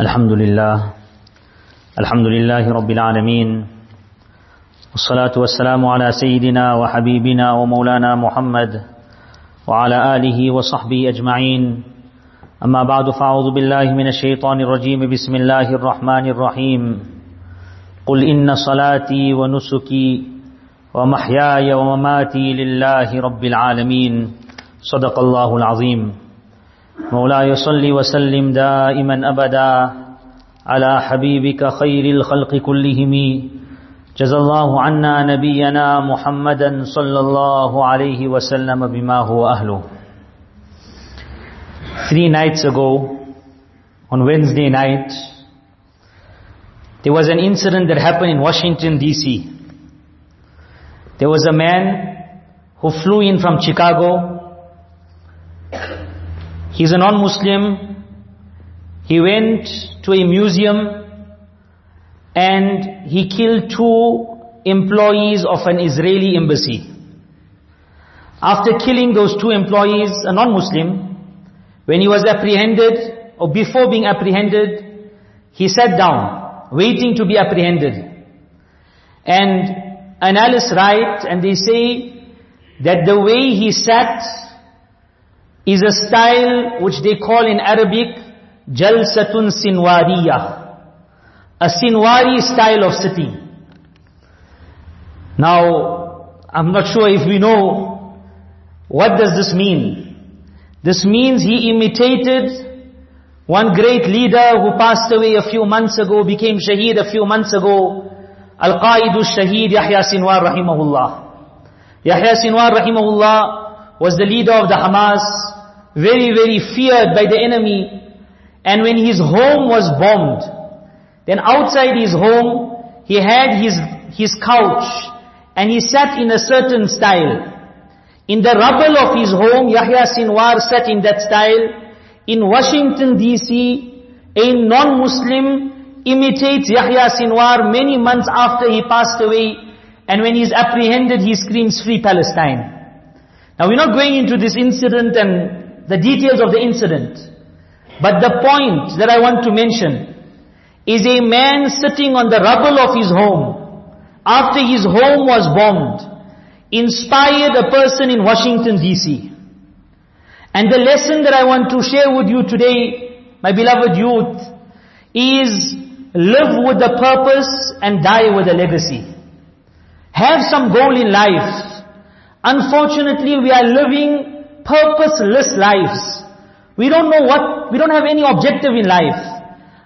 الحمد لله. الحمد لله رب العالمين. والصلاة والسلام على سيدنا وحبيبنا ومولانا محمد وعلى آله وصحبه أجمعين. أما بعد فأعوذ بالله من الشيطان الرجيم. بسم الله الرحمن الرحيم. قل إن صلاتي ونسكي ومحياي ومماتي لله رب العالمين. صدق الله العظيم. مولاي صل وسلم دائما أبدا على حبيبك خير الخلق كلهم جزى الله عنا نبينا محمدا صلى الله عليه وسلم بما هو أهله Three nights ago, on Wednesday night, there was an incident that happened in Washington DC. There was a man who flew in from Chicago He's a non-Muslim. He went to a museum and he killed two employees of an Israeli embassy. After killing those two employees, a non-Muslim, when he was apprehended, or before being apprehended, he sat down, waiting to be apprehended. And analysts write, and they say, that the way he sat is a style which they call in Arabic Jalsatun Sinwariya. A Sinwari style of sitting. Now, I'm not sure if we know what does this mean. This means he imitated one great leader who passed away a few months ago, became shaheed a few months ago, Al-Qaidu Shaheed Yahya Sinwar Rahimahullah. Yahya Sinwar Rahimahullah was the leader of the Hamas, very, very feared by the enemy. And when his home was bombed, then outside his home, he had his, his couch, and he sat in a certain style. In the rubble of his home, Yahya Sinwar sat in that style. In Washington DC, a non-Muslim imitates Yahya Sinwar many months after he passed away, and when he's apprehended, he screams, Free Palestine. Now we're not going into this incident and the details of the incident. But the point that I want to mention is a man sitting on the rubble of his home after his home was bombed inspired a person in Washington DC. And the lesson that I want to share with you today, my beloved youth, is live with a purpose and die with a legacy. Have some goal in life. Unfortunately, we are living purposeless lives. We don't know what, we don't have any objective in life.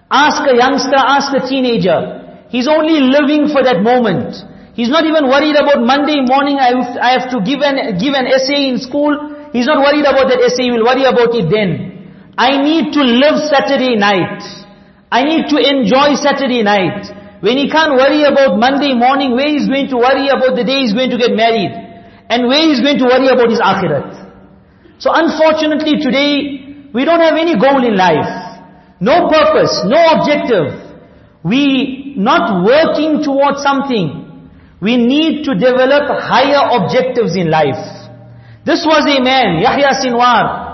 Ask a youngster, ask a teenager. He's only living for that moment. He's not even worried about Monday morning I have, I have to give an, give an essay in school. He's not worried about that essay, he will worry about it then. I need to live Saturday night. I need to enjoy Saturday night. When he can't worry about Monday morning, where he's going to worry about the day he's going to get married. And where he's going to worry about his akhirat. So unfortunately today, we don't have any goal in life. No purpose, no objective. We not working towards something. We need to develop higher objectives in life. This was a man, Yahya Sinwar,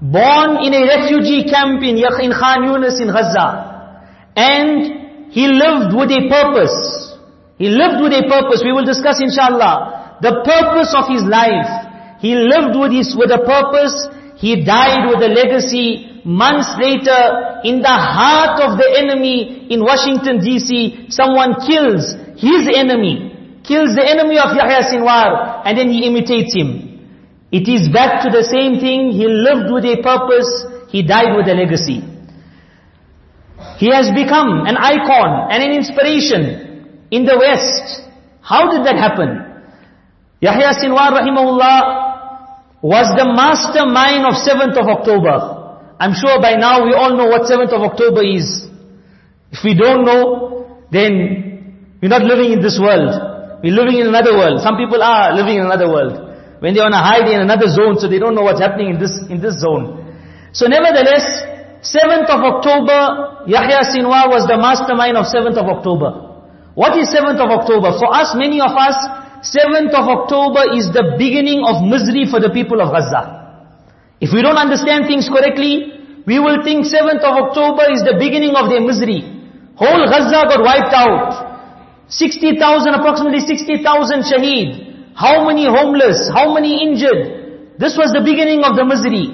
born in a refugee camp in, in Khan Yunis in Gaza. And he lived with a purpose. He lived with a purpose. We will discuss inshallah. The purpose of his life. He lived with his, with a purpose. He died with a legacy. Months later, in the heart of the enemy in Washington DC, someone kills his enemy. Kills the enemy of Yahya Sinwar, and then he imitates him. It is back to the same thing. He lived with a purpose. He died with a legacy. He has become an icon and an inspiration in the West. How did that happen? Yahya Sinwar rahimahullah was the mastermind of 7th of October. I'm sure by now we all know what 7th of October is. If we don't know, then we're not living in this world. We're living in another world. Some people are living in another world. When they want to hide in another zone, so they don't know what's happening in this, in this zone. So nevertheless, 7th of October, Yahya Sinwar was the mastermind of 7th of October. What is 7th of October? For us, many of us, 7th of October is the beginning of misery for the people of Gaza. If we don't understand things correctly, we will think 7th of October is the beginning of their misery. Whole Gaza got wiped out. 60,000, approximately 60,000 shaheed. How many homeless? How many injured? This was the beginning of the misery.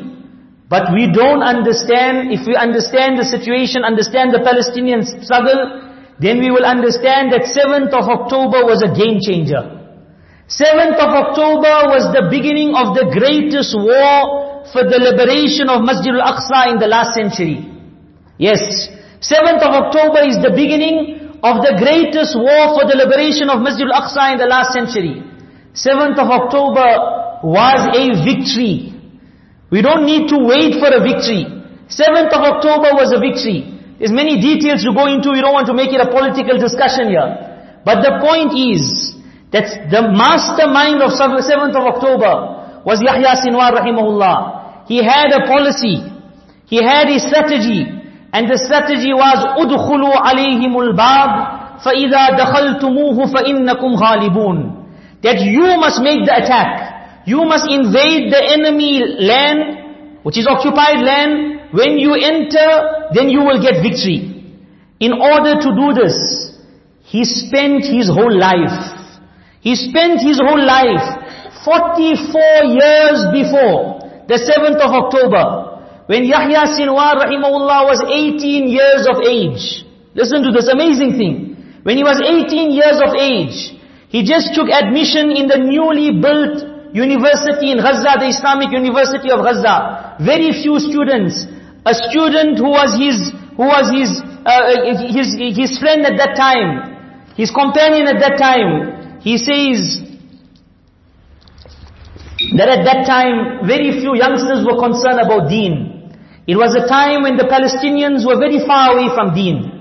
But we don't understand, if we understand the situation, understand the Palestinian struggle, then we will understand that 7th of October was a game changer. 7th of October was the beginning of the greatest war for the liberation of Masjid al-Aqsa in the last century. Yes, 7th of October is the beginning of the greatest war for the liberation of Masjid al-Aqsa in the last century. 7th of October was a victory. We don't need to wait for a victory. 7th of October was a victory. There's many details to go into, we don't want to make it a political discussion here. But the point is, that the mastermind of 7th of October was Yahya Sinwar rahimahullah. He had a policy. He had a strategy. And the strategy was, أُدْخُلُوا عَلَيْهِمُ الْبَابِ فَإِذَا دَخَلْتُمُوهُ فَإِنَّكُمْ غَالِبُونَ That you must make the attack. You must invade the enemy land, which is occupied land. When you enter, then you will get victory. In order to do this, he spent his whole life he spent his whole life 44 years before the 7th of October when Yahya Sinwar rahimahullah was 18 years of age. Listen to this amazing thing. When he was 18 years of age, he just took admission in the newly built university in Gaza, the Islamic University of Gaza. Very few students. A student who was his, who was his, uh, his, his friend at that time, his companion at that time, he says that at that time very few youngsters were concerned about deen. It was a time when the Palestinians were very far away from deen.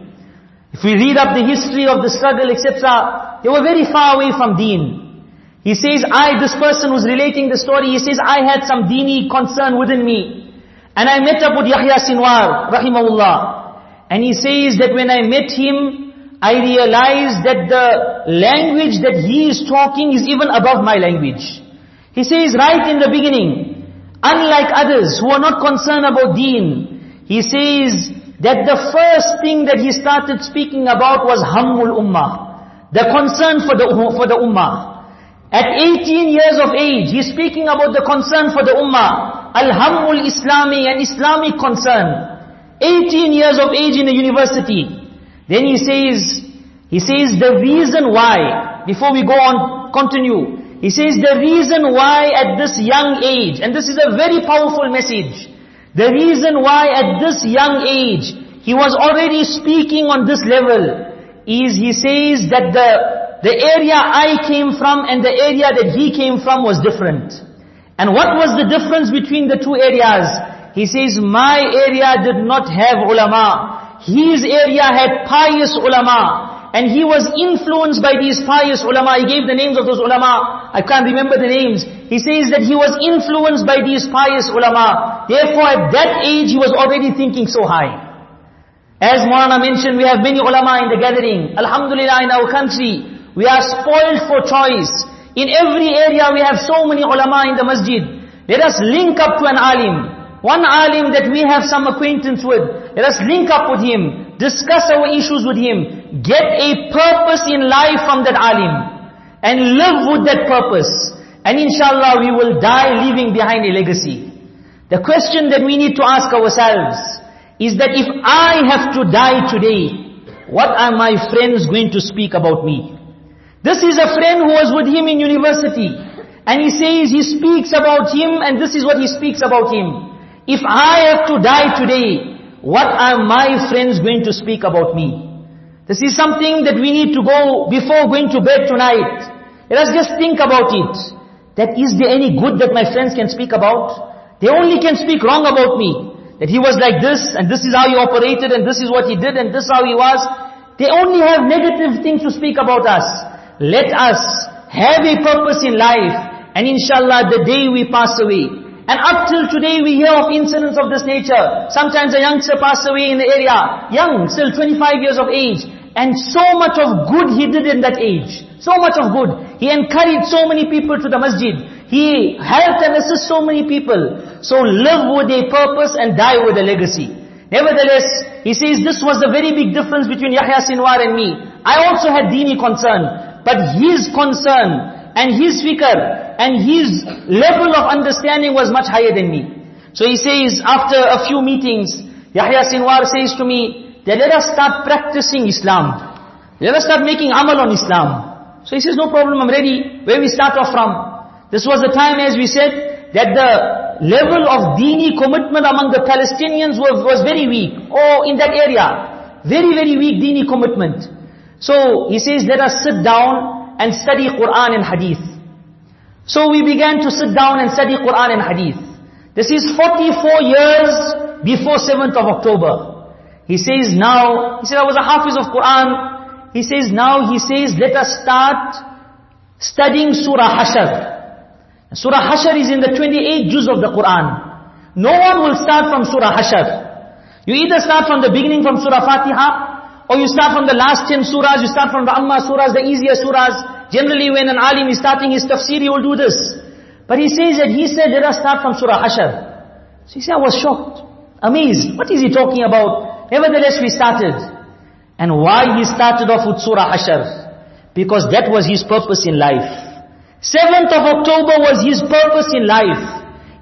If we read up the history of the struggle, etc., they were very far away from deen. He says, I, this person who's relating the story, he says, I had some deeni concern within me. And I met up with Yahya Sinwar, rahimahullah. And he says that when I met him, I realize that the language that he is talking is even above my language. He says right in the beginning, unlike others who are not concerned about deen, he says that the first thing that he started speaking about was hammul ummah, the concern for the, for the ummah. At 18 years of age, he's speaking about the concern for the ummah, al-hammul islami, an Islamic concern. 18 years of age in a university. Then he says, he says the reason why, before we go on, continue, he says the reason why at this young age, and this is a very powerful message, the reason why at this young age, he was already speaking on this level, is he says that the, the area I came from and the area that he came from was different. And what was the difference between the two areas? He says, my area did not have ulama. His area had pious ulama. And he was influenced by these pious ulama. He gave the names of those ulama. I can't remember the names. He says that he was influenced by these pious ulama. Therefore at that age he was already thinking so high. As Maulana mentioned, we have many ulama in the gathering. Alhamdulillah in our country, we are spoiled for choice. In every area we have so many ulama in the masjid. Let us link up to an alim. One alim that we have some acquaintance with, let us link up with him, discuss our issues with him, get a purpose in life from that alim, and live with that purpose. And inshallah we will die leaving behind a legacy. The question that we need to ask ourselves is that if I have to die today, what are my friends going to speak about me? This is a friend who was with him in university. And he says he speaks about him and this is what he speaks about him. If I have to die today, what are my friends going to speak about me? This is something that we need to go before going to bed tonight. Let us just think about it. That is there any good that my friends can speak about? They only can speak wrong about me. That he was like this, and this is how he operated, and this is what he did, and this how he was. They only have negative things to speak about us. Let us have a purpose in life, and inshallah the day we pass away, and up till today we hear of incidents of this nature. Sometimes a youngster passed away in the area, young, still 25 years of age. And so much of good he did in that age. So much of good. He encouraged so many people to the masjid. He helped and assisted so many people. So live with a purpose and die with a legacy. Nevertheless, he says this was the very big difference between Yahya Sinwar and me. I also had dini concern, but his concern and his fikr and his level of understanding was much higher than me. So he says, after a few meetings, Yahya Sinwar says to me, that let us start practicing Islam. Let us start making amal on Islam. So he says, no problem, I'm ready. Where we start off from? This was the time, as we said, that the level of dini commitment among the Palestinians was, was very weak. Or in that area. Very, very weak dini commitment. So he says, let us sit down and study Quran and Hadith. So we began to sit down and study Quran and Hadith. This is 44 years before 7th of October. He says now, he said I was a hafiz of Quran. He says now, he says let us start studying Surah Hashr. Surah Hashr is in the 28 juz of the Quran. No one will start from Surah Hashr. You either start from the beginning from Surah Fatiha, or you start from the last 10 surahs, you start from the Amma surahs, the easier surahs. Generally when an alim is starting his tafsir, he will do this. But he says that he said, let us start from Surah Hashr. So he said, I was shocked, amazed. What is he talking about? Nevertheless, we started. And why he started off with Surah Hashr? Because that was his purpose in life. 7th of October was his purpose in life.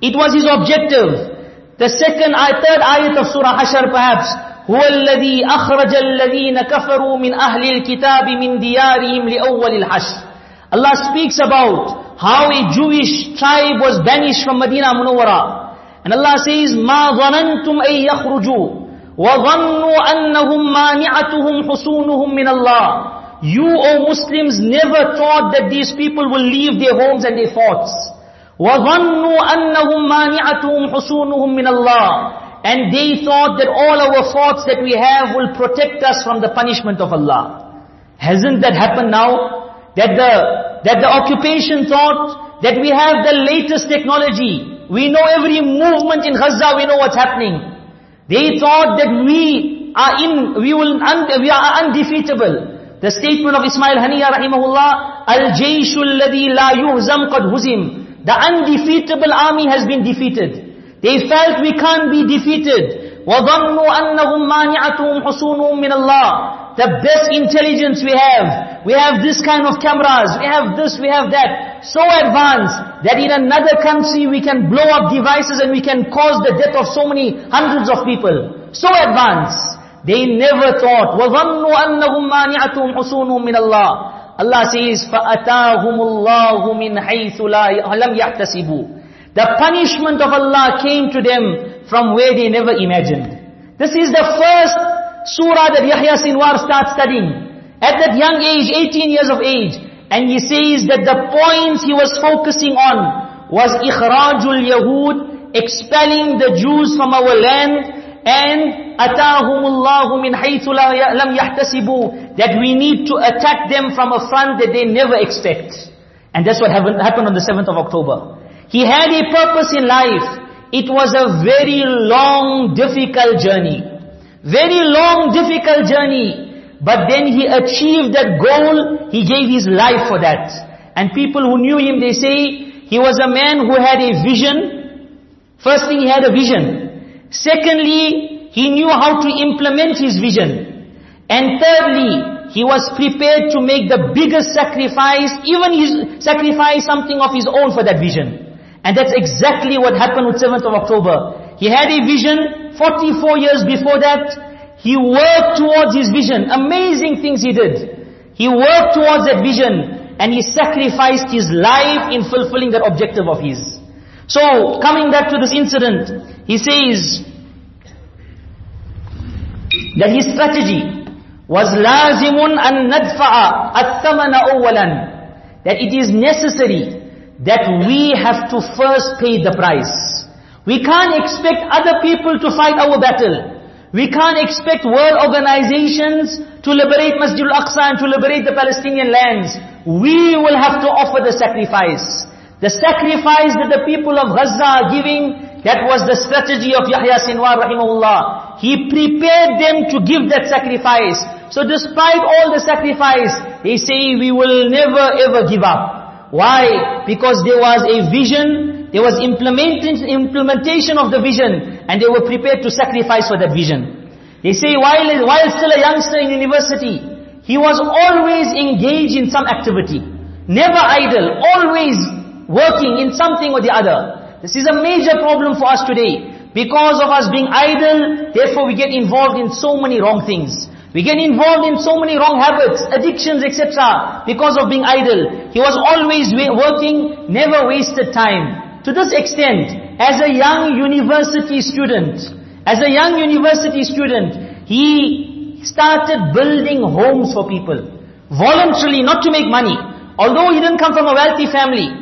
It was his objective. The second, third ayat of Surah Hashr perhaps, هو الذي أخرج الذين كفروا من أهل الكتاب من ديارهم لأول الحشر. Allah speaks about how a Jewish tribe was banished from Medina Munawwara. And Allah says, ما ظننتم أن يخرجوا وظنوا أنهم مانعتهم حصونهم من الله. You, O Muslims, never thought that these people will leave their homes and their forts. وَظَنُّوا أَنَّهُمْ مَانِعَتُهُمْ حُسُونُهُمْ مِنَ اللَّهِ And they thought that all our forts that we have will protect us from the punishment of Allah. Hasn't that happened now? That the, that the occupation thought that we have the latest technology. We know every movement in Gaza, we know what's happening. They thought that we are in, we will, we are undefeatable. The statement of Ismail Haniya rahimahullah, Al-Jayshu alladhi la yuhzam qad huzim. The undefeatable army has been defeated. They felt we can't be defeated. وَظَنُّوا أَنَّهُمْ مَانِعَتُهُمْ حُصُونُهُمْ مِنَ اللَّهِ The best intelligence we have. We have this kind of cameras. We have this, we have that. So advanced that in another country we can blow up devices and we can cause the death of so many hundreds of people. So advanced. They never thought, وَظَنُّوا أَنَّهُمْ مَانِعَتُهُمْ حُسُونُهُمْ مِنَ اللَّهِ Allah says, فَأَتَاهُمُ اللَّهُ مِنْ حَيْثُ لَمْ يَحْتَسِبُوا the punishment of Allah came to them from where they never imagined. This is the first surah that Yahya Sinwar starts studying. At that young age, 18 years of age. And he says that the points he was focusing on was ikhrajul yahud, expelling the Jews from our land, and atahumullahu min haythu lam yahtasibu, that we need to attack them from a front that they never expect. And that's what happened on the 7th of October. He had a purpose in life. It was a very long, difficult journey. Very long, difficult journey. But then he achieved that goal. He gave his life for that. And people who knew him, they say, he was a man who had a vision. First thing, he had a vision. Secondly, he knew how to implement his vision. And thirdly, he was prepared to make the biggest sacrifice, even his sacrifice something of his own for that vision. And that's exactly what happened with 7th of October. He had a vision, 44 years before that, he worked towards his vision. Amazing things he did. He worked towards that vision, and he sacrificed his life in fulfilling that objective of his. So, coming back to this incident, he says, that his strategy was lazimun an nadfa'a at-thamana that it is necessary that we have to first pay the price. We can't expect other people to fight our battle. We can't expect world organizations to liberate Masjid al-Aqsa and to liberate the Palestinian lands. We will have to offer the sacrifice. The sacrifice that the people of Gaza are giving that was the strategy of Yahya Sinwar rahimahullah. He prepared them to give that sacrifice. So despite all the sacrifice, they say we will never ever give up. Why? Because there was a vision, there was implementation of the vision, and they were prepared to sacrifice for that vision. They say while, while still a youngster in university, he was always engaged in some activity. Never idle, always working in something or the other. This is a major problem for us today. Because of us being idle, therefore we get involved in so many wrong things. We get involved in so many wrong habits, addictions, etc. because of being idle. He was always working, never wasted time. To this extent, as a young university student, as a young university student, he started building homes for people. Voluntarily, not to make money. Although he didn't come from a wealthy family.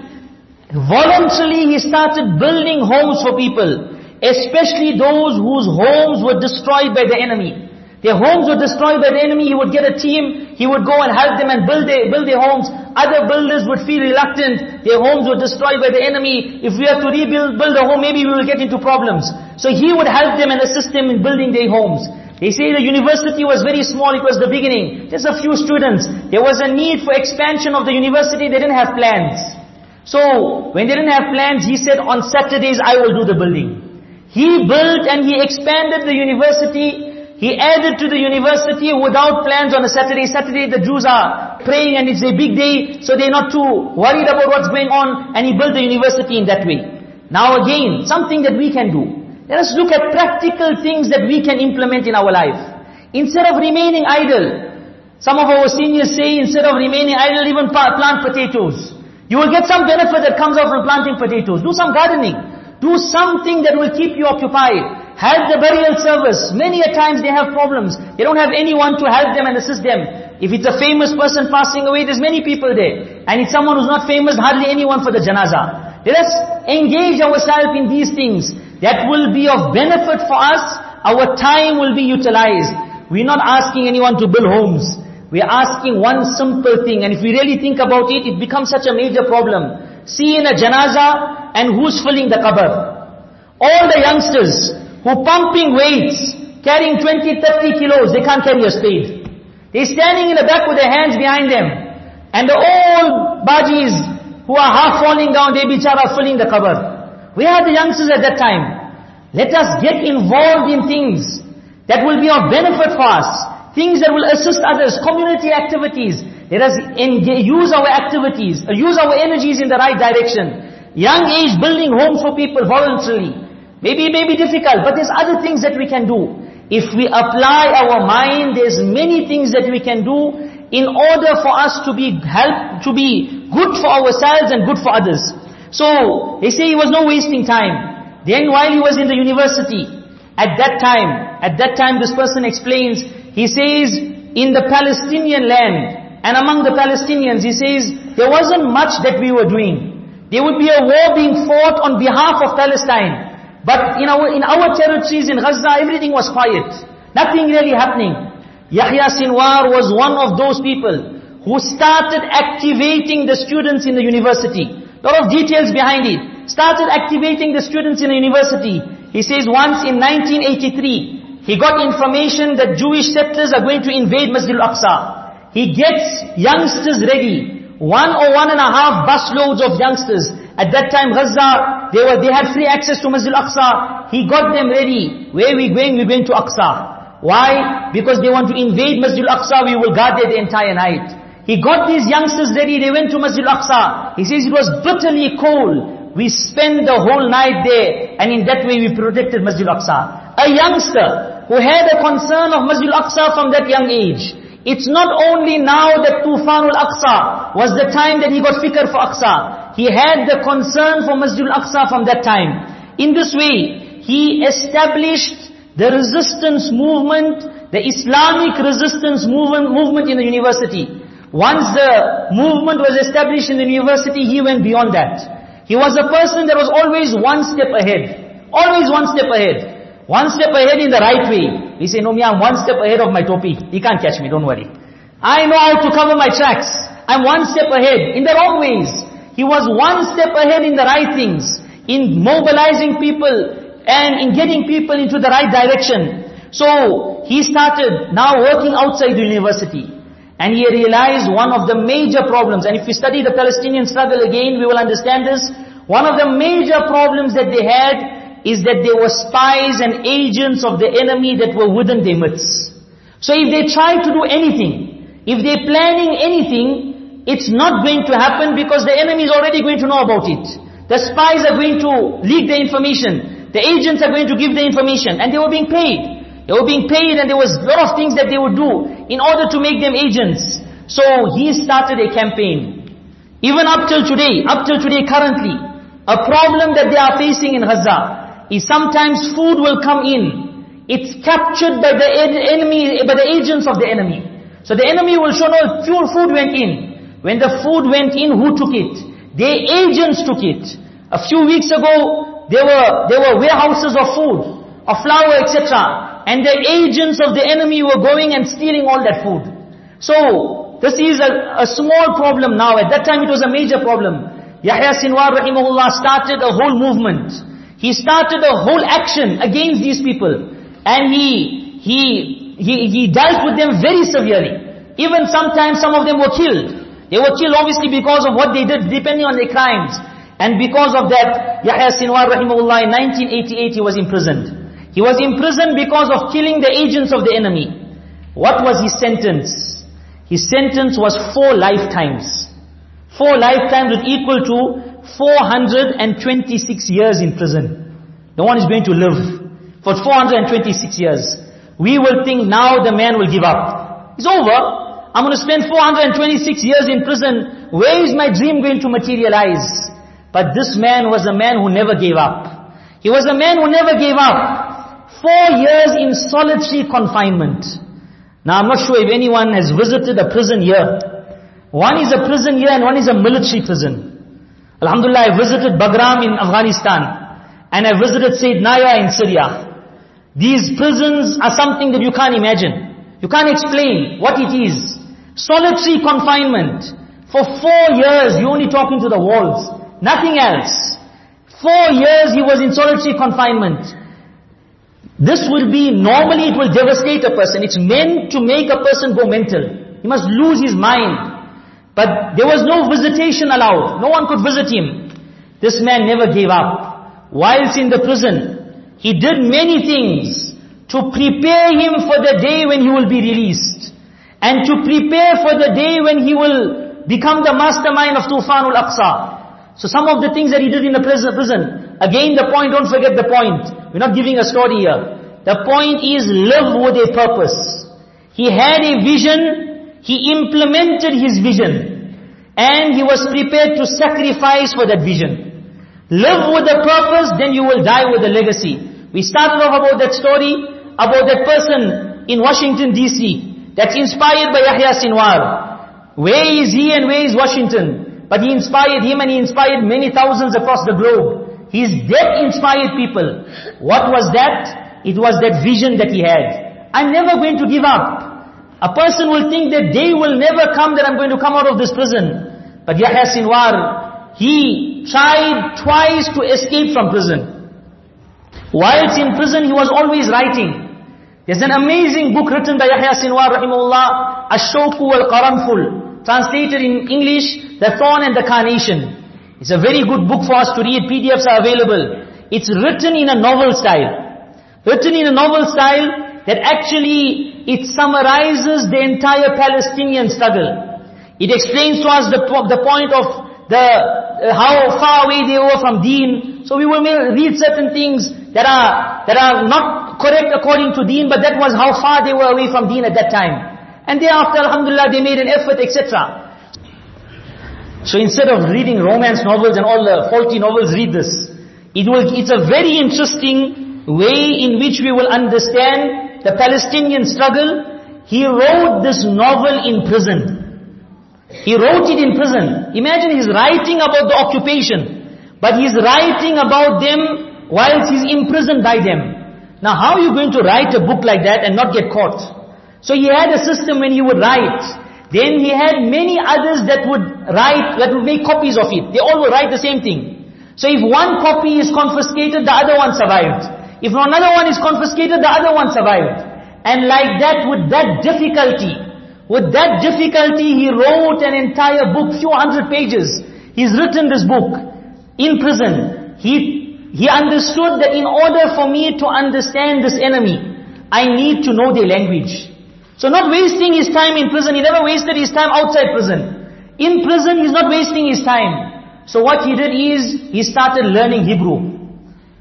Voluntarily, he started building homes for people. Especially those whose homes were destroyed by the enemy. Their homes were destroyed by the enemy, he would get a team, he would go and help them and build their, build their homes. Other builders would feel reluctant, their homes were destroyed by the enemy. If we have to rebuild build a home, maybe we will get into problems. So he would help them and assist them in building their homes. They say the university was very small, it was the beginning. Just a few students. There was a need for expansion of the university, they didn't have plans. So, when they didn't have plans, he said, on Saturdays I will do the building. He built and he expanded the university. He added to the university without plans on a Saturday. Saturday the Jews are praying and it's a big day, so they're not too worried about what's going on, and he built the university in that way. Now again, something that we can do. Let us look at practical things that we can implement in our life. Instead of remaining idle, some of our seniors say instead of remaining idle, even plant potatoes. You will get some benefit that comes out from planting potatoes. Do some gardening. Do something that will keep you occupied. Help the burial service. Many a times they have problems. They don't have anyone to help them and assist them. If it's a famous person passing away, there's many people there. And it's someone who's not famous, hardly anyone for the janazah. Let us engage ourselves in these things. That will be of benefit for us. Our time will be utilized. We're not asking anyone to build homes. We're asking one simple thing. And if we really think about it, it becomes such a major problem. See in a janazah, and who's filling the qabr? All the youngsters who pumping weights, carrying 20, 30 kilos, they can't carry a spade. They're standing in the back with their hands behind them. And the old bajis who are half falling down, they bichara filling the qabr. Where are the youngsters at that time? Let us get involved in things that will be of benefit for us. Things that will assist others, community activities. Let us use our activities, use our energies in the right direction. Young age building homes for people voluntarily. Maybe it may be difficult, but there's other things that we can do. If we apply our mind, there's many things that we can do in order for us to be help, to be good for ourselves and good for others. So, they say he was no wasting time. Then while he was in the university, at that time, at that time this person explains, he says, in the Palestinian land, and among the Palestinians, he says, there wasn't much that we were doing. There would be a war being fought on behalf of Palestine. But in our, in our territories in Gaza, everything was quiet. Nothing really happening. Yahya Sinwar was one of those people who started activating the students in the university. A lot of details behind it. Started activating the students in the university. He says once in 1983, he got information that Jewish settlers are going to invade Masjid al-Aqsa. He gets youngsters ready. One or one and a half busloads of youngsters. At that time, Gaza, they were, they had free access to Masjid Al-Aqsa. He got them ready. Where we going? We're going to Aqsa. Why? Because they want to invade Masjid Al-Aqsa, we will guard there the entire night. He got these youngsters ready, they went to Masjid Al-Aqsa. He says it was bitterly cold. We spent the whole night there, and in that way we protected Masjid Al-Aqsa. A youngster who had a concern of Masjid Al-Aqsa from that young age. It's not only now that Tufanul Aqsa was the time that he got fikr for Aqsa. He had the concern for Masjid al-Aqsa from that time. In this way, he established the resistance movement, the Islamic resistance movement, movement in the university. Once the movement was established in the university, he went beyond that. He was a person that was always one step ahead. Always one step ahead. One step ahead in the right way. He said, no, me, I'm one step ahead of my topi. He can't catch me, don't worry. I know how to cover my tracks. I'm one step ahead in the wrong ways. He was one step ahead in the right things, in mobilizing people and in getting people into the right direction. So, he started now working outside the university. And he realized one of the major problems, and if we study the Palestinian struggle again, we will understand this. One of the major problems that they had is that there were spies and agents of the enemy that were within their midst. So if they try to do anything, if they're planning anything, it's not going to happen because the enemy is already going to know about it. The spies are going to leak the information. The agents are going to give the information. And they were being paid. They were being paid and there was a lot of things that they would do in order to make them agents. So he started a campaign. Even up till today, up till today currently, a problem that they are facing in Gaza is sometimes food will come in. It's captured by the enemy, by the agents of the enemy. So the enemy will show no fuel food went in. When the food went in, who took it? Their agents took it. A few weeks ago, there were, there were warehouses of food, of flour, etc. And the agents of the enemy were going and stealing all that food. So, this is a, a small problem now. At that time it was a major problem. Yahya Sinwar rahimahullah started a whole movement. He started a whole action against these people. And he, he, he, he dealt with them very severely. Even sometimes some of them were killed. They were killed obviously because of what they did, depending on their crimes. And because of that, Yahya Sinwar rahimahullah in 1988 he was imprisoned. He was imprisoned because of killing the agents of the enemy. What was his sentence? His sentence was four lifetimes. Four lifetimes equal to 426 years in prison. No one is going to live for 426 years. We will think now the man will give up. It's over. I'm going to spend 426 years in prison. Where is my dream going to materialize? But this man was a man who never gave up. He was a man who never gave up. Four years in solitary confinement. Now I'm not sure if anyone has visited a prison here. One is a prison here and one is a military prison. Alhamdulillah, I visited Bagram in Afghanistan. And I visited Saydnaya in Syria. These prisons are something that you can't imagine. You can't explain what it is. Solitary confinement. For four years, you only talking to the walls. Nothing else. Four years he was in solitary confinement. This will be, normally it will devastate a person. It's meant to make a person go mental. He must lose his mind. But there was no visitation allowed. No one could visit him. This man never gave up. Whilst in the prison, he did many things to prepare him for the day when he will be released. And to prepare for the day when he will become the mastermind of Tufanul Aqsa. So some of the things that he did in the prison, again the point, don't forget the point. We're not giving a story here. The point is live with a purpose. He had a vision, he implemented his vision, and he was prepared to sacrifice for that vision. Live with a purpose, then you will die with a legacy. We started off about that story, about that person in Washington DC, that's inspired by Yahya Sinwar. Where is he and where is Washington? But he inspired him and he inspired many thousands across the globe. His death inspired people. What was that? It was that vision that he had. I'm never going to give up. A person will think that day will never come that I'm going to come out of this prison. But Yahya Sinwar, he tried twice to escape from prison. Whilst in prison, he was always writing. There's an amazing book written by Yahya Sinwar, rahimahullah, Ash-Shawku al-Qaranful, translated in English, The Thorn and the Carnation. It's a very good book for us to read. PDFs are available. It's written in a novel style. Written in a novel style that actually it summarizes the entire Palestinian struggle. It explains to us the, the point of the uh, how far away they were from deen. So we will read certain things that are that are not correct according to deen, but that was how far they were away from deen at that time. And thereafter, alhamdulillah, they made an effort, etc. So instead of reading romance novels and all the faulty novels, read this. It will, it's a very interesting way in which we will understand the Palestinian struggle. He wrote this novel in prison. He wrote it in prison. Imagine he's writing about the occupation, but he's writing about them whilst he's imprisoned by them. Now how are you going to write a book like that and not get caught? So he had a system when he would write. Then he had many others that would write, that would make copies of it. They all would write the same thing. So if one copy is confiscated, the other one survived. If another one is confiscated, the other one survived. And like that, with that difficulty, With that difficulty, he wrote an entire book, few hundred pages. He's written this book in prison. He, he understood that in order for me to understand this enemy, I need to know their language. So not wasting his time in prison, he never wasted his time outside prison. In prison, he's not wasting his time. So what he did is, he started learning Hebrew.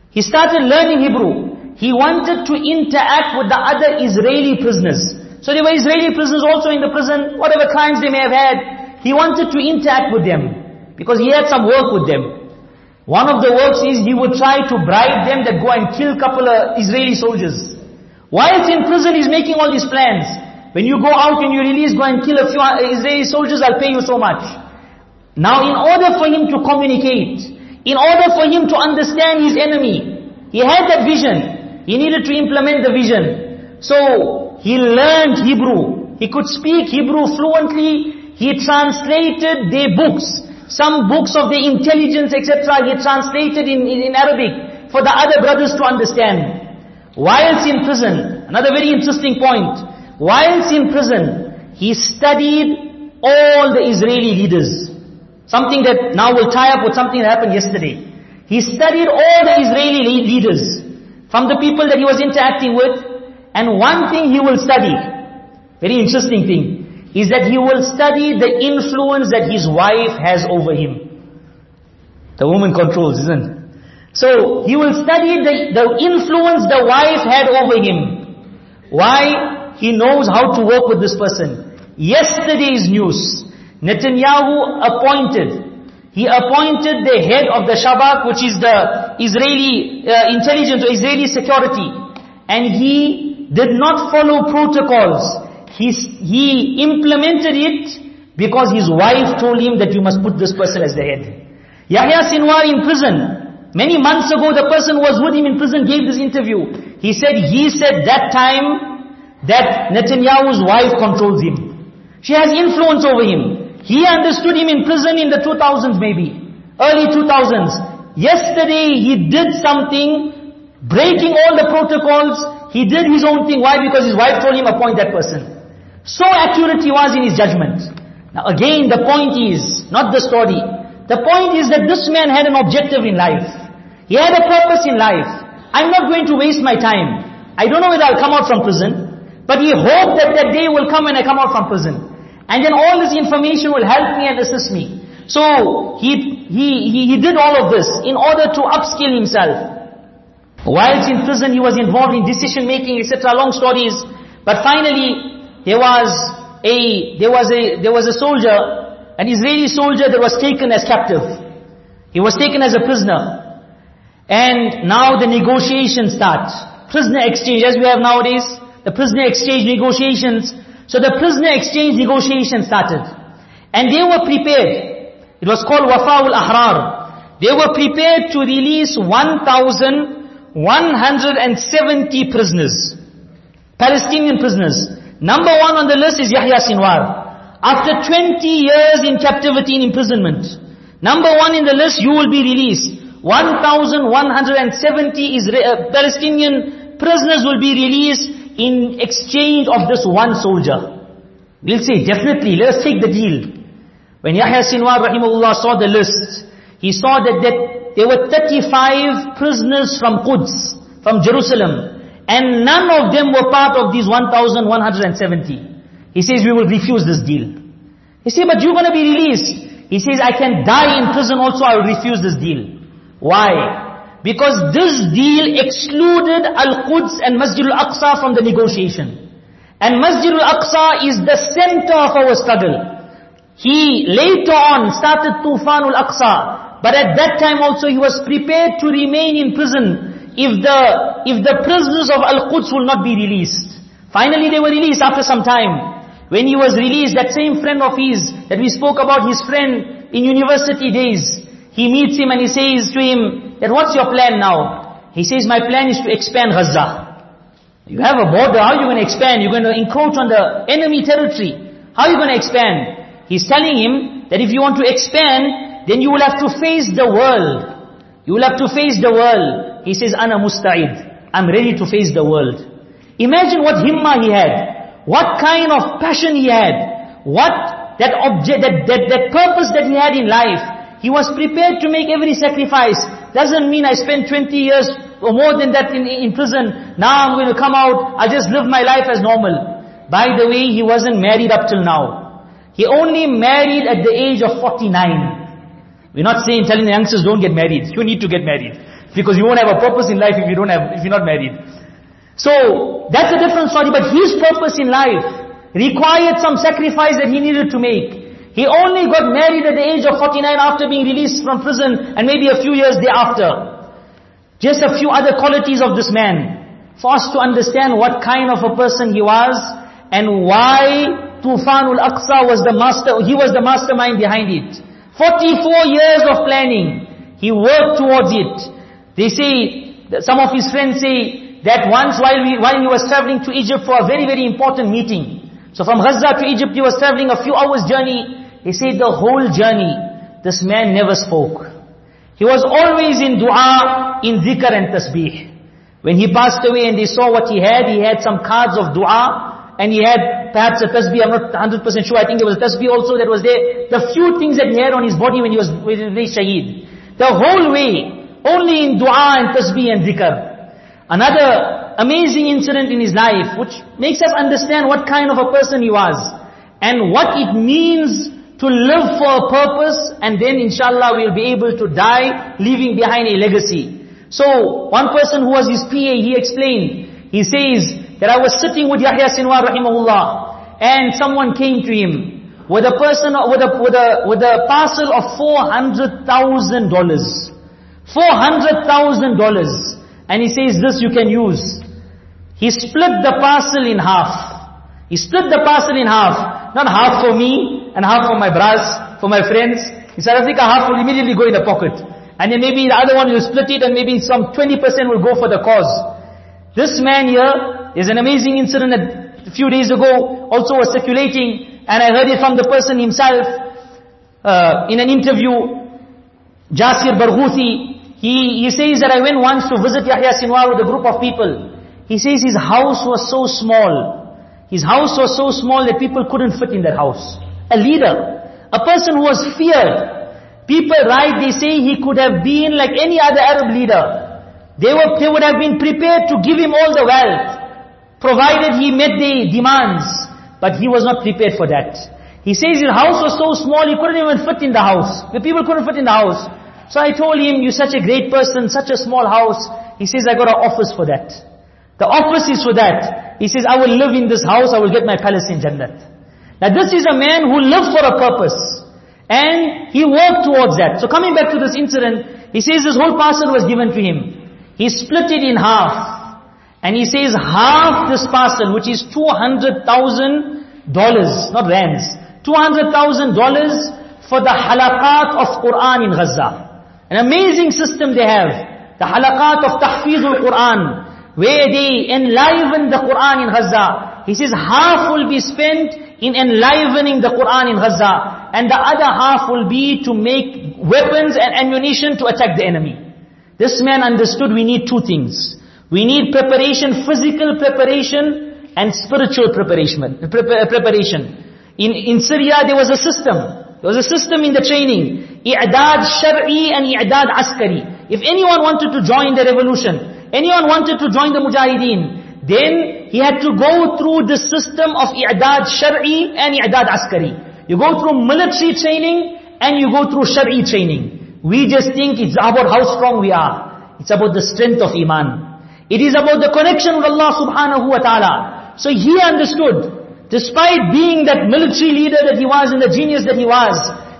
He started learning Hebrew. He wanted to interact with the other Israeli prisoners. So there were Israeli prisoners also in the prison, whatever crimes they may have had. He wanted to interact with them because he had some work with them. One of the works is he would try to bribe them that go and kill a couple of Israeli soldiers. Whilst in prison he's making all these plans. When you go out and you release, go and kill a few uh, Israeli soldiers, I'll pay you so much. Now in order for him to communicate, in order for him to understand his enemy, he had that vision. He needed to implement the vision. So he learned Hebrew. He could speak Hebrew fluently. He translated their books. Some books of the intelligence, etc. He translated in, in, Arabic for the other brothers to understand. Whilst in prison, another very interesting point. Whilst in prison, he studied all the Israeli leaders. Something that now will tie up with something that happened yesterday. He studied all the Israeli leaders. From the people that he was interacting with, and one thing he will study, very interesting thing, is that he will study the influence that his wife has over him. The woman controls, isn't it? So, he will study the, the influence the wife had over him. Why? He knows how to work with this person. Yesterday's news, Netanyahu appointed he appointed the head of the Shabak, which is the Israeli uh, intelligence or Israeli security. And he did not follow protocols. He, he implemented it because his wife told him that you must put this person as the head. Yahya Sinwar in prison. Many months ago the person who was with him in prison gave this interview. He said, he said that time that Netanyahu's wife controls him. She has influence over him. He understood him in prison in the 2000s maybe. Early 2000s. Yesterday he did something, breaking all the protocols, he did his own thing. Why? Because his wife told him appoint that person. So accurate he was in his judgment. Now again, the point is, not the story. The point is that this man had an objective in life. He had a purpose in life. I'm not going to waste my time. I don't know whether I'll come out from prison, but he hoped that that day will come when I come out from prison. And then all this information will help me and assist me. So, he, he, he, he did all of this in order to upskill himself. Whilst in prison he was involved in decision making, etc. Long stories. But finally, there was a, there was a, there was a soldier, an Israeli soldier that was taken as captive. He was taken as a prisoner. And now the negotiations start. Prisoner exchange, as we have nowadays, the prisoner exchange negotiations. So the prisoner exchange negotiations started. And they were prepared. It was called Wafa'ul Ahrar. They were prepared to release 1,170 prisoners. Palestinian prisoners. Number one on the list is Yahya Sinwar. After 20 years in captivity and imprisonment. Number one in the list, you will be released. 1,170 uh, Palestinian prisoners will be released in exchange of this one soldier. We'll say, definitely, let us take the deal. When Yahya Sinwar rahimahullah saw the list, he saw that, that there were 35 prisoners from Quds, from Jerusalem. And none of them were part of these 1,170. He says, we will refuse this deal. He says, but you're going to be released. He says, I can die in prison also, I will refuse this deal. Why? Because this deal excluded Al-Quds and Masjid Al-Aqsa from the negotiation. And Masjid Al-Aqsa is the center of our struggle. He later on started Tufan Al-Aqsa. But at that time also he was prepared to remain in prison if the, if the prisoners of Al-Quds will not be released. Finally they were released after some time. When he was released, that same friend of his that we spoke about, his friend in university days, he meets him and he says to him, that what's your plan now? He says, my plan is to expand Gaza. You have a border, how are you going to expand? You're going to encroach on the enemy territory. How are you going to expand? He's telling him that if you want to expand, then you will have to face the world. You will have to face the world. He says, Ana musta'id. I'm ready to face the world. Imagine what himma he had. what kind of passion he had, what that object, that, that, that purpose that he had in life. He was prepared to make every sacrifice. Doesn't mean I spent 20 years or more than that in, in prison. Now I'm going to come out, I'll just live my life as normal. By the way, he wasn't married up till now. He only married at the age of 49. We're not saying, telling the youngsters don't get married. You need to get married. Because you won't have a purpose in life if you don't have, if you're not married. So, that's a different story, but his purpose in life required some sacrifice that he needed to make. He only got married at the age of 49 after being released from prison and maybe a few years thereafter. Just a few other qualities of this man. For us to understand what kind of a person he was and why Tufanul Aqsa was the master, he was the mastermind behind it. 44 years of planning. He worked towards it. They say, some of his friends say, that once while, we, while he was traveling to Egypt for a very, very important meeting. So from Gaza to Egypt, he was traveling a few hours journey. He said the whole journey, this man never spoke. He was always in dua, in dhikr and tasbih. When he passed away and they saw what he had, he had some cards of dua, and he had perhaps a tasbih, I'm not 100% sure, I think it was a tasbih also that was there. The few things that he had on his body when he was, when he was shaheed. The whole way, only in dua and tasbih and dhikr. Another amazing incident in his life, which makes us understand what kind of a person he was, and what it means to live for a purpose, and then inshallah we'll be able to die leaving behind a legacy. So, one person who was his PA, he explained, he says, that I was sitting with Yahya Sinwar rahimahullah, and someone came to him, with a person, with a, with a, with a parcel of $400,000. $400,000. And he says, this you can use. He split the parcel in half. He split the parcel in half. Not half for me, and half for my bras, for my friends. In South Africa, half will immediately go in the pocket. And then maybe the other one will split it, and maybe some 20% will go for the cause. This man here is an amazing incident a few days ago also was circulating, and I heard it from the person himself, uh, in an interview, Jasir Barghouthi, he, he says that I went once to visit Yahya Sinwar with a group of people. He says his house was so small. His house was so small that people couldn't fit in that house. A leader. A person who was feared. People write, they say he could have been like any other Arab leader. They, were, they would have been prepared to give him all the wealth, provided he met the demands. But he was not prepared for that. He says his house was so small, he couldn't even fit in the house. The people couldn't fit in the house. So I told him, you're such a great person, such a small house. He says, I got an office for that. The office is for that. He says, I will live in this house, I will get my palace in Jannat. Now this is a man who lived for a purpose. And he worked towards that. So coming back to this incident, he says this whole parcel was given to him. He split it in half. And he says half this parcel, which is $200,000, not rands, $200,000 for the halaqat of Quran in Gaza. An amazing system they have. The halaqat of tahfizul Quran. Where they enliven the Quran in Gaza. He says half will be spent in enlivening the Quran in Gaza. And the other half will be to make weapons and ammunition to attack the enemy. This man understood we need two things. We need preparation, physical preparation and spiritual preparation. preparation. In, in Syria there was a system. There was a system in the training. I'dad shar'i and i'dad askari. If anyone wanted to join the revolution, anyone wanted to join the mujahideen, then he had to go through the system of i'dad shar'i and i'dad askari. You go through military training and you go through shar'i training. We just think it's about how strong we are. It's about the strength of iman. It is about the connection with Allah subhanahu wa ta'ala. So he understood, despite being that military leader that he was and the genius that he was,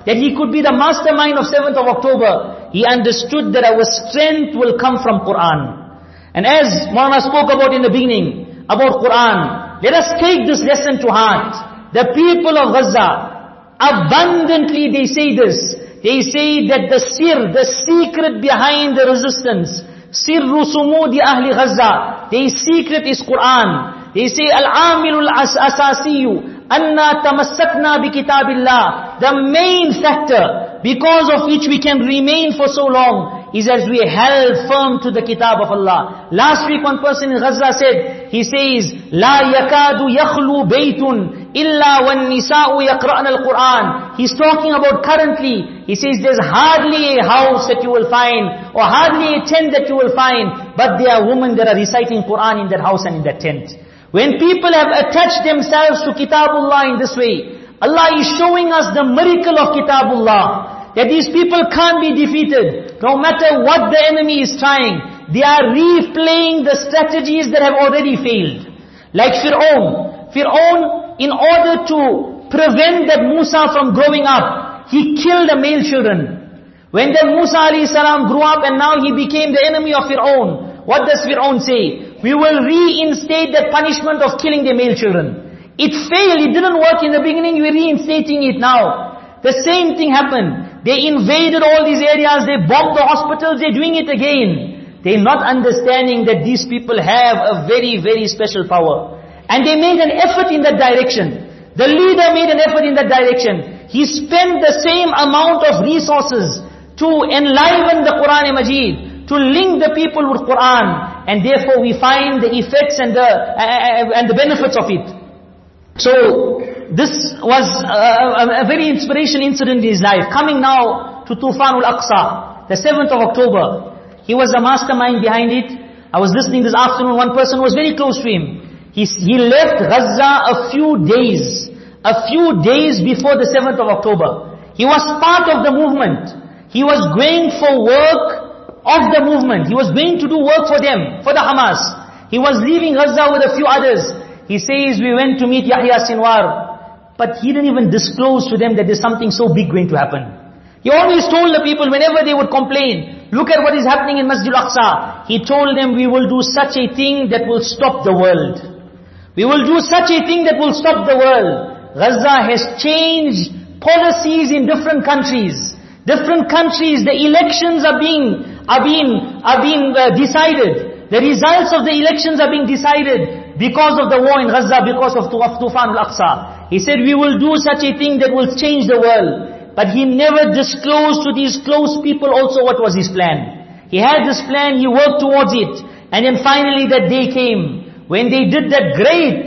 that he could be the mastermind of 7th of October, he understood that our strength will come from Quran. And as Maulana spoke about in the beginning, about Quran, let us take this lesson to heart. The people of Gaza, abundantly they say this. They say that the sir, the secret behind the resistance, sirru sumudi ahli Gaza, their secret is Quran. They say, al-amilul asasiyu, أَنَّا تَمَسَّكْنَا بِكِتَابِ اللَّهِ The main factor because of which we can remain for so long is as we held firm to the kitab of Allah. Last week one person in Gaza said, he says, لا يكاد يخلو بيت إلا والنساء يقرأن القرآن. He's talking about currently. He says there's hardly a house that you will find, or hardly a tent that you will find, but there are women that are reciting Quran in that house and in that tent. When people have attached themselves to Kitabullah in this way, Allah is showing us the miracle of Kitabullah. That these people can't be defeated. No matter what the enemy is trying, they are replaying the strategies that have already failed. Like Fir'aun. Fir'aun, in order to prevent that Musa from growing up, he killed the male children. When then Musa a.s. grew up and now he became the enemy of Fir'aun, what does Fir'aun say? We will reinstate that punishment of killing the male children. It failed, it didn't work in the beginning, we're reinstating it now. The same thing happened. They invaded all these areas, they bombed the hospitals, they're doing it again. They're not understanding that these people have a very, very special power. And they made an effort in that direction. The leader made an effort in that direction. He spent the same amount of resources to enliven the Quran and Majid, to link the people with Quran, and therefore we find the effects and the, uh, and the benefits of it. So, this was a, a very inspirational incident in his life. Coming now to Tufan al-Aqsa, the 7th of October. He was the mastermind behind it. I was listening this afternoon, one person was very close to him. He, he left Gaza a few days, a few days before the 7th of October. He was part of the movement. He was going for work of the movement. He was going to do work for them, for the Hamas. He was leaving Gaza with a few others. He says, we went to meet Yahya Sinwar, but he didn't even disclose to them that there's something so big going to happen. He always told the people whenever they would complain, look at what is happening in Masjid al-Aqsa. He told them, we will do such a thing that will stop the world. We will do such a thing that will stop the world. Gaza has changed policies in different countries. Different countries, the elections are being, are being, are being uh, decided. The results of the elections are being decided because of the war in Gaza, because of Tufan al-Aqsa. He said, we will do such a thing that will change the world. But he never disclosed to these close people also what was his plan. He had this plan, he worked towards it. And then finally that day came, when they did that great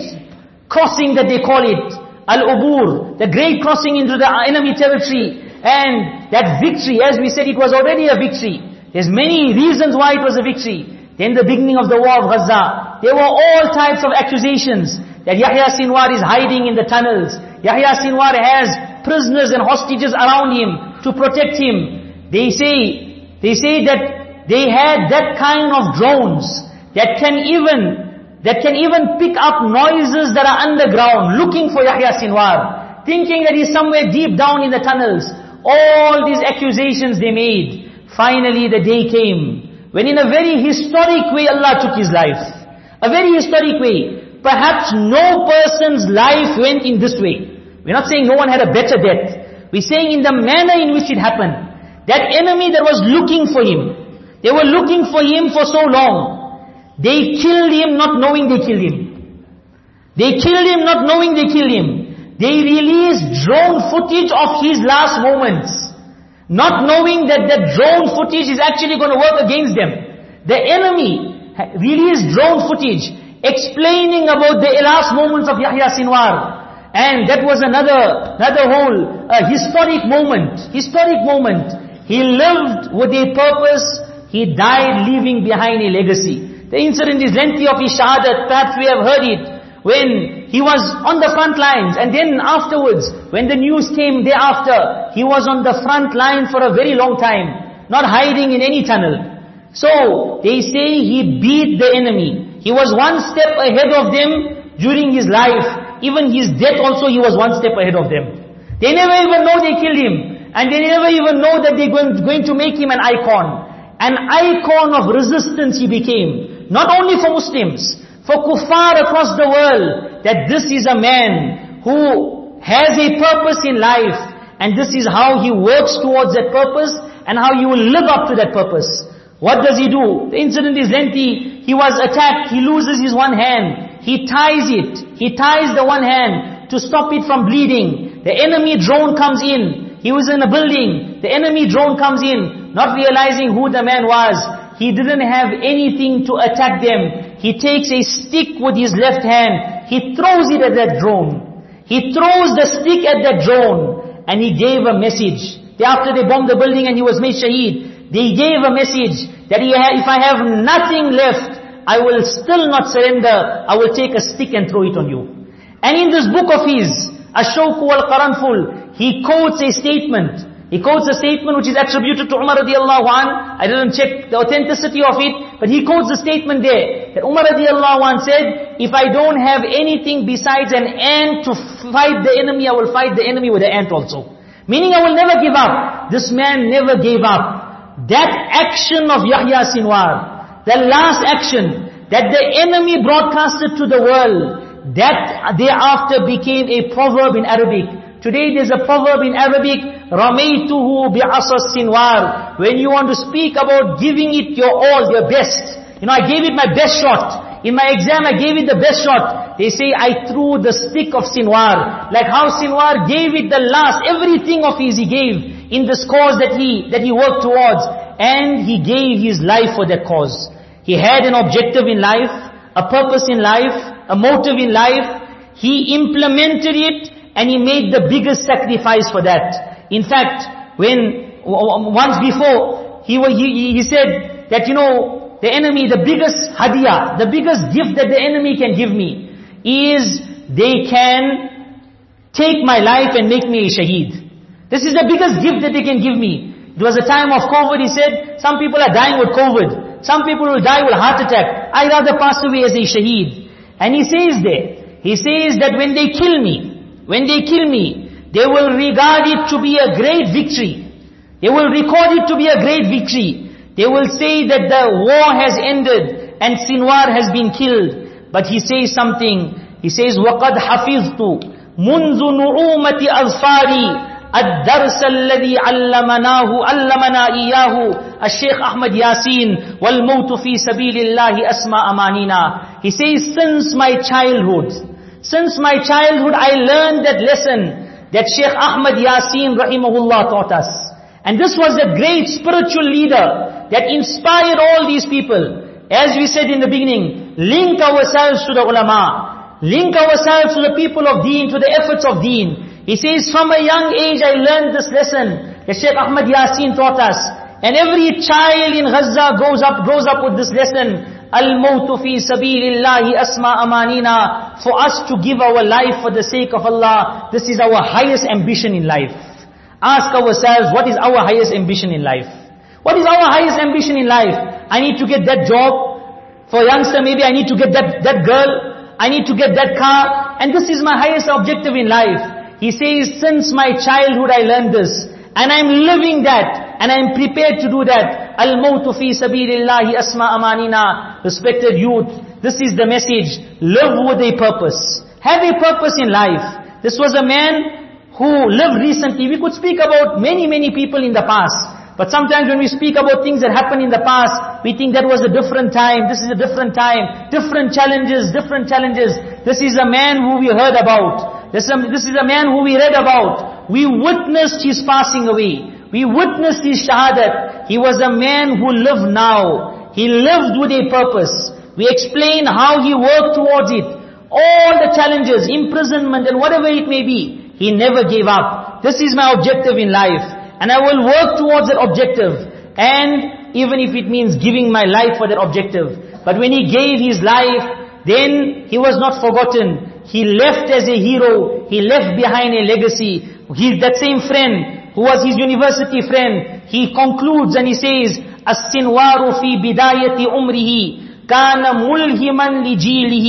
crossing that they call it, Al-Ubur, the great crossing into the enemy territory, and that victory, as we said, it was already a victory. There's many reasons why it was a victory. Then the beginning of the war of Gaza, there were all types of accusations that Yahya Sinwar is hiding in the tunnels. Yahya Sinwar has prisoners and hostages around him to protect him. They say, they say that they had that kind of drones that can even, that can even pick up noises that are underground, looking for Yahya Sinwar, thinking that he's somewhere deep down in the tunnels. All these accusations they made. Finally the day came when in a very historic way Allah took his life. A very historic way. Perhaps no person's life went in this way. We're not saying no one had a better death. We're saying in the manner in which it happened. That enemy that was looking for him. They were looking for him for so long. They killed him not knowing they killed him. They killed him not knowing they killed him. They released drone footage of his last moments. Not knowing that that drone footage is actually going to work against them. The enemy released drone footage explaining about the last moments of Yahya Sinwar. And that was another, another whole uh, historic moment. Historic moment. He lived with a purpose. He died leaving behind a legacy. The incident is lengthy of his shahadat. Perhaps we have heard it. When he was on the front lines and then afterwards, when the news came thereafter, he was on the front line for a very long time, not hiding in any tunnel. So, they say he beat the enemy. He was one step ahead of them during his life. Even his death also he was one step ahead of them. They never even know they killed him. And they never even know that they're going, going to make him an icon. An icon of resistance he became. Not only for Muslims, for kuffar across the world, that this is a man who has a purpose in life, and this is how he works towards that purpose, and how he will live up to that purpose. What does he do? The incident is lengthy. He was attacked, he loses his one hand. He ties it. He ties the one hand to stop it from bleeding. The enemy drone comes in. He was in a building. The enemy drone comes in, not realizing who the man was, he didn't have anything to attack them. He takes a stick with his left hand, he throws it at that drone. He throws the stick at that drone, and he gave a message. After they bombed the building and he was made shaheed, they gave a message that he: if I have nothing left, I will still not surrender. I will take a stick and throw it on you. And in this book of his, Ash-Shawk wal Qaranful, he quotes a statement. He quotes a statement which is attributed to Umar radiallahu an. I didn't check the authenticity of it, but he quotes the statement there, that Umar radiallahu an said, if I don't have anything besides an ant to fight the enemy, I will fight the enemy with the ant also. Meaning I will never give up. This man never gave up. That action of Yahya Sinwar, the last action, that the enemy broadcasted to the world, that thereafter became a proverb in Arabic. Today there's a proverb in Arabic, رَمَيْتُهُ بِعَصَى السِّنْوَارِ When you want to speak about giving it your all, your best. You know, I gave it my best shot. In my exam, I gave it the best shot. They say, I threw the stick of Sinwar. Like how Sinwar gave it the last, everything of his he gave in this cause that he, that he worked towards. And he gave his life for that cause. He had an objective in life, a purpose in life, a motive in life, he implemented it and he made the biggest sacrifice for that. In fact, when once before, he, he, he said that, you know, the enemy, the biggest hadiyah, the biggest gift that the enemy can give me is they can take my life and make me a shaheed. This is the biggest gift that they can give me. It was a time of COVID, he said, some people are dying with COVID. Some people will die with heart attack. I rather pass away as a shaheed. And he says there, he says that when they kill me, when they kill me, they will regard it to be a great victory. They will record it to be a great victory. They will say that the war has ended and Sinwar has been killed. But he says something. He says, وَقَدْ حَفِظْتُ مُنْذُ نُعُومَةِ أَظْفَارِي الدرس الذي علمناه علمنا إياه الشيخ أحمد ياسين والموت في سبيل الله أسمى أمانينا He says, since my childhood, since my childhood I learned that lesson that Sheikh Ahmad Yasin rahimahullah taught us. And this was a great spiritual leader that inspired all these people. As we said in the beginning, link ourselves to the ulama. Link ourselves to the people of deen, to the efforts of deen. He says, from a young age I learned this lesson that Sheikh Ahmad Yasin taught us. And every child in Gaza grows up, grows up with this lesson. Al-mawtu fi sabilillahi asma amanina. For us to give our life for the sake of Allah, this is our highest ambition in life. Ask ourselves, what is our highest ambition in life? What is our highest ambition in life? I need to get that job. For youngster, maybe I need to get that, that girl. I need to get that car. And this is my highest objective in life. He says, since my childhood I learned this. And I'm living that. And I'm prepared to do that. Al-mawtu fi sabilillahi asma amanina. Respected youth, this is the message. Live with a purpose. Have a purpose in life. This was a man who lived recently. We could speak about many, many people in the past. But sometimes when we speak about things that happened in the past, we think that was a different time, this is a different time, different challenges, different challenges. This is a man who we heard about. This is, a, this is a man who we read about. We witnessed his passing away. We witnessed his shahadat. He was a man who lived now. He lived with a purpose. We explain how he worked towards it. All the challenges, imprisonment and whatever it may be. He never gave up. This is my objective in life. And I will work towards that objective. And even if it means giving my life for that objective. But when he gave his life, then he was not forgotten. He left as a hero. He left behind a legacy. He, that same friend, who was his university friend, he concludes and he says, السنوار في بداية عمره كان ملهما لجيله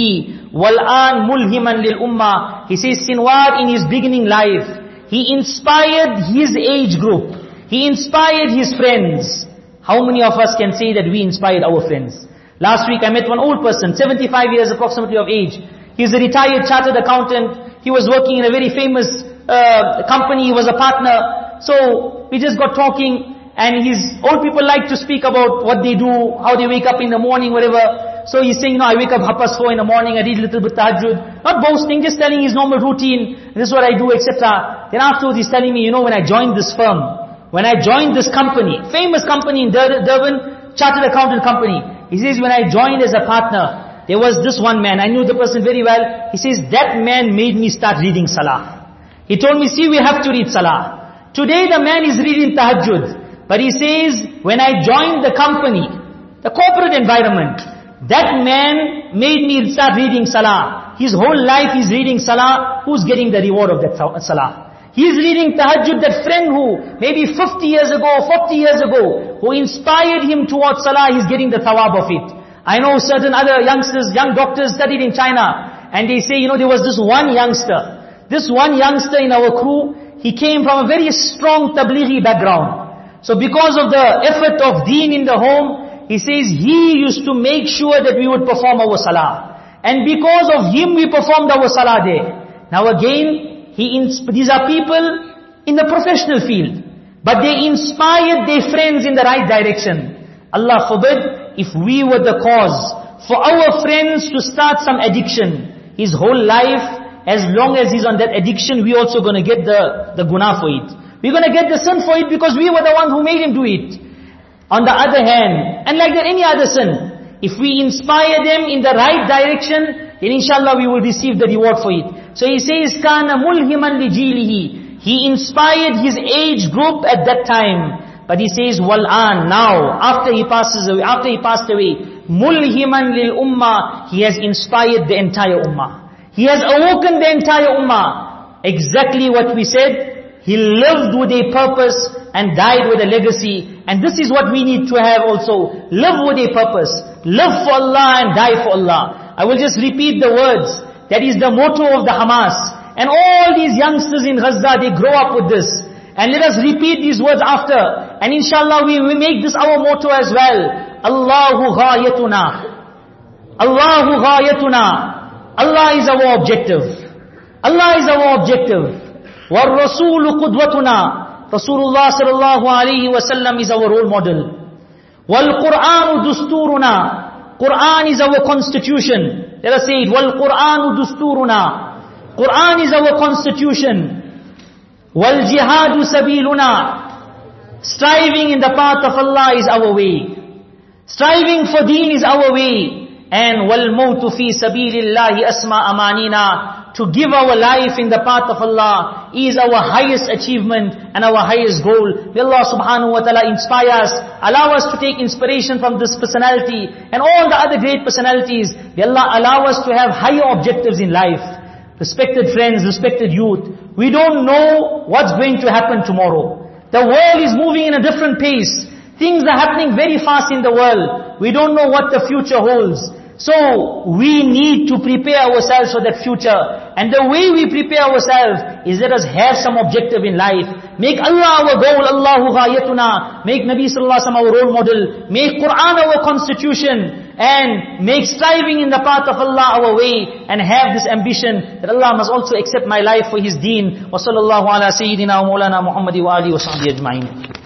والآن ملهما للأمة He says Sinwar in his beginning life, he inspired his age group. He inspired his friends. How many of us can say that we inspired our friends? Last week I met one old person, 75 years approximately of age. He's a retired chartered accountant. He was working in a very famous uh, company. He was a partner. So we just got talking and his old people like to speak about what they do, how they wake up in the morning, whatever. So he's saying, no, I wake up half past four in the morning, I read a little bit tahajjud. Not boasting, just telling his normal routine. This is what I do, etc. Then afterwards he's telling me, you know, when I joined this firm, when I joined this company, famous company in Dur- Durban, chartered accountant company. He says, when I joined as a partner, there was this one man, I knew the person very well. He says, that man made me start reading Salah. He told me, see, we have to read Salah. Today the man is reading Tahajjud. But he says, when I joined the company, the corporate environment, that man made me start reading Salah. His whole life is reading Salah. Who's getting the reward of that Salah? He's reading tahajjud, that friend who maybe 50 years ago, 40 years ago, who inspired him towards salah, he's getting the thawab of it. I know certain other youngsters, young doctors studied in China, and they say, you know, there was this one youngster. This one youngster in our crew, he came from a very strong tablighi background. So because of the effort of deen in the home, he says he used to make sure that we would perform our salah. And because of him we performed our salah there. Now again, he these are people in the professional field. But they inspired their friends in the right direction. Allah forbid, if we were the cause for our friends to start some addiction, his whole life, as long as he's on that addiction, we also going to get the, the guna for it. We're going to get the sin for it because we were the one who made him do it. On the other hand, and like that any other sin, if we inspire them in the right direction, then inshallah we will receive the reward for it. So he says, كَانَ مُلْهِمًا لِجِيلِهِ He inspired his age group at that time. But he says, وَالْآن Now, after he passes away, after he passed away, مُلْهِمًا لِلْأُمَّةِ He has inspired the entire ummah. He has awoken the entire ummah. Exactly what we said. He lived with a purpose and died with a legacy. And this is what we need to have also. Live with a purpose. Live for Allah and die for Allah. I will just repeat the words. That is the motto of the Hamas. And all these youngsters in Gaza, they grow up with this. And let us repeat these words after. And inshallah we will make this our motto as well. Allahu ghayatuna. Allahu ghayatuna. Allah is our objective. Allah is our objective. وَالرَّسُولُ قُدْوَتُنَا Rasulullah sallallahu alayhi wasallam is our role model. وَالْقُرْآنُ دُسْتُورُنَا Quran is our constitution. Let us say it. وَالْقُرْآنُ دُسْتُورُنَا Quran is our constitution. وَالْجِهَادُ سَبِيلُنَا Striving in the path of Allah is our way. Striving for deen is our way. and wal في سبيل الله اسمى أمانينا. to give our life in the path of Allah is our highest achievement and our highest goal. May Allah subhanahu wa ta'ala inspire us, allow us to take inspiration from this personality and all the other great personalities. May Allah allow us to have higher objectives in life. Respected friends, respected youth, we don't know what's going to happen tomorrow. The world is moving in a different pace. Things are happening very fast in the world. We don't know what the future holds. So, we need to prepare ourselves for that future. And the way we prepare ourselves is let us have some objective in life. Make Allah our goal, Allahu ghayatuna. Make Nabi sallallahu alaihi wasallam our role model. Make Quran our constitution. And make striving in the path of Allah our way. And have this ambition that Allah must also accept my life for His deen. Wa sallallahu ala sayyidina wa maulana Muhammadi wa alihi wa sahbihi ajma'in.